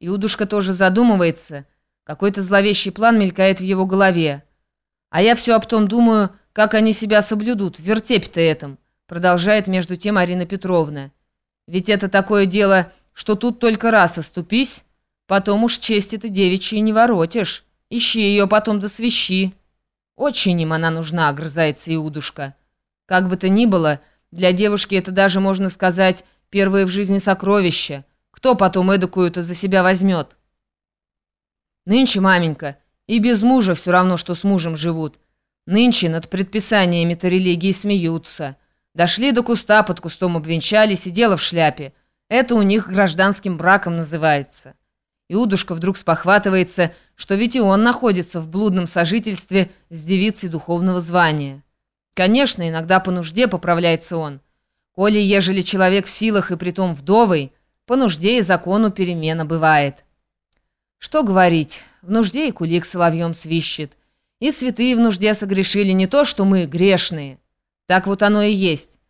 Иудушка тоже задумывается. Какой-то зловещий план мелькает в его голове. А я все об том думаю, как они себя соблюдут, в вертепе-то этом, продолжает между тем Арина Петровна. Ведь это такое дело, что тут только раз оступись, потом уж честь ты девичьей не воротишь. Ищи ее потом до свищи. Очень им она нужна, огрызается Иудушка. Как бы то ни было, для девушки это даже, можно сказать, первое в жизни сокровище. Кто потом эдакую-то за себя возьмет? Нынче, маменька, и без мужа все равно, что с мужем живут. Нынче над предписаниями-то религии смеются. Дошли до куста, под кустом обвенчались и дело в шляпе. Это у них гражданским браком называется. Иудушка вдруг спохватывается, что ведь и он находится в блудном сожительстве с девицей духовного звания. Конечно, иногда по нужде поправляется он. Коли, ежели человек в силах и притом вдовый, по нужде и закону перемена бывает. Что говорить, в нужде и кулик соловьем свищет. И святые в нужде согрешили не то, что мы грешные. Так вот оно и есть.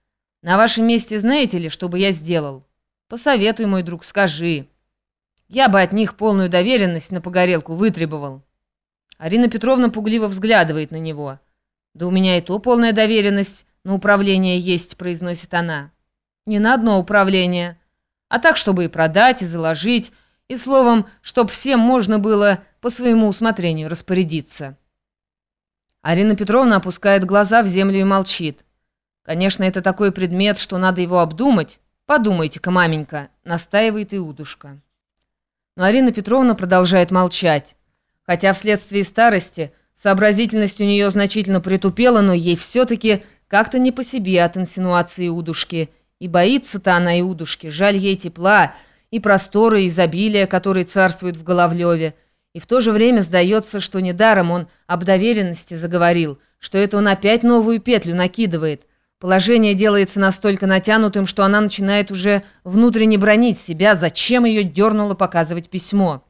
На вашем месте знаете ли, что бы я сделал? Посоветуй, мой друг, скажи. Я бы от них полную доверенность на погорелку вытребовал. Арина Петровна пугливо взглядывает на него. «Да у меня и то полная доверенность на управление есть», — произносит она. «Не на одно управление, а так, чтобы и продать, и заложить, и, словом, чтоб всем можно было по своему усмотрению распорядиться». Арина Петровна опускает глаза в землю и молчит. «Конечно, это такой предмет, что надо его обдумать. Подумайте-ка, маменька», — настаивает Иудушка. Но Арина Петровна продолжает молчать. Хотя вследствие старости сообразительность у нее значительно притупела, но ей все-таки как-то не по себе от инсинуации удушки. И боится-то она и удушки, жаль ей тепла и простора, и изобилия, которые царствуют в Головлеве. И в то же время сдается, что недаром он об доверенности заговорил, что это он опять новую петлю накидывает. Положение делается настолько натянутым, что она начинает уже внутренне бронить себя, зачем ее дернуло показывать письмо.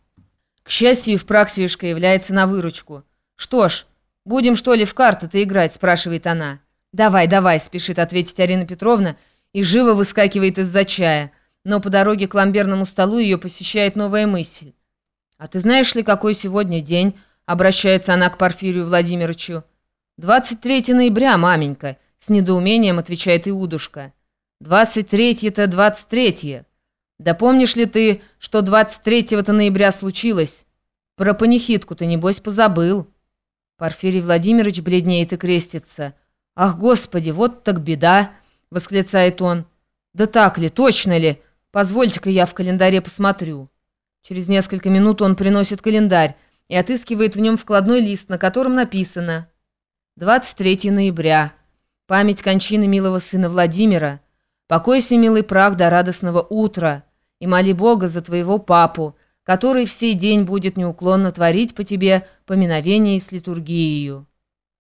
К счастью, в Евпраксиюшка является на выручку. «Что ж, будем что ли в карты-то играть?» – спрашивает она. «Давай, давай», – спешит ответить Арина Петровна и живо выскакивает из-за чая. Но по дороге к ламберному столу ее посещает новая мысль. «А ты знаешь ли, какой сегодня день?» – обращается она к Порфирию Владимировичу. «23 ноября, маменька». С недоумением отвечает Иудушка. «Двадцать третье-то двадцать третье. Да помнишь ли ты, что двадцать третьего-то ноября случилось? Про панихидку ты, небось, позабыл». Порфирий Владимирович бледнеет и крестится. «Ах, Господи, вот так беда!» — восклицает он. «Да так ли, точно ли? Позвольте-ка я в календаре посмотрю». Через несколько минут он приносит календарь и отыскивает в нем вкладной лист, на котором написано «23 ноября». Память кончины милого сына Владимира. Покойся, милый прах, до радостного утра. И моли Бога за твоего папу, который в день будет неуклонно творить по тебе поминовение с литургией.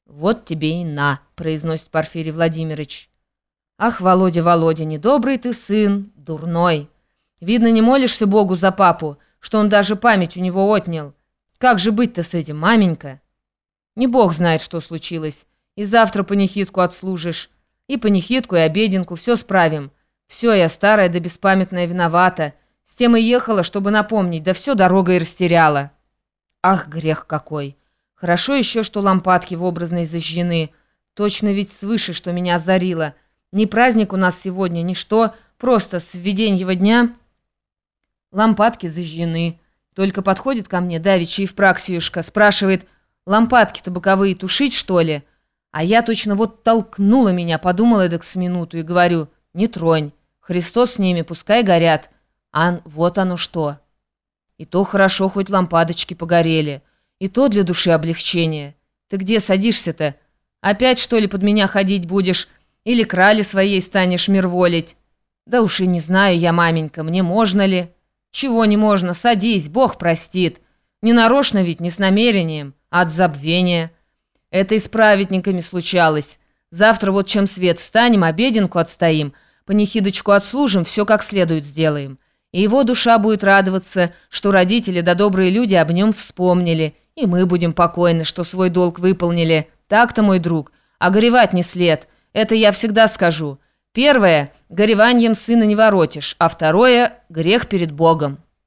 «Вот тебе и на», — произносит Порфирий Владимирович. «Ах, Володя, Володя, недобрый ты сын, дурной. Видно, не молишься Богу за папу, что он даже память у него отнял. Как же быть-то с этим, маменька?» «Не Бог знает, что случилось. И завтра панихидку отслужишь. И панихидку, и обеденку, все справим. Все, я старая да беспамятная виновата. С тем и ехала, чтобы напомнить, да все дорога и растеряла. Ах, грех какой! Хорошо еще, что лампадки в образной зажжены. Точно ведь свыше, что меня озарило. Ни праздник у нас сегодня, ни что, просто с введеньего дня лампадки зажжены. Только подходит ко мне давичи в праксиюшка, спрашивает, лампадки-то боковые тушить, что ли?» А я точно вот толкнула меня, подумала эдак с минуту и говорю, не тронь, Христос с ними, пускай горят. Ан, вот оно что. И то хорошо, хоть лампадочки погорели. И то для души облегчение. Ты где садишься-то? Опять, что ли, под меня ходить будешь? Или крали своей станешь мирволить? Да уж и не знаю я, маменька, мне можно ли? Чего не можно, садись, Бог простит. Не нарочно ведь, не с намерением, а от забвения. Это и с праведниками случалось. Завтра вот чем свет встанем, обеденку отстоим, панихидочку отслужим, все как следует сделаем. И его душа будет радоваться, что родители да добрые люди об нем вспомнили, и мы будем покойны, что свой долг выполнили. Так-то, мой друг, а не след, это я всегда скажу. Первое – гореванием сына не воротишь, а второе – грех перед Богом».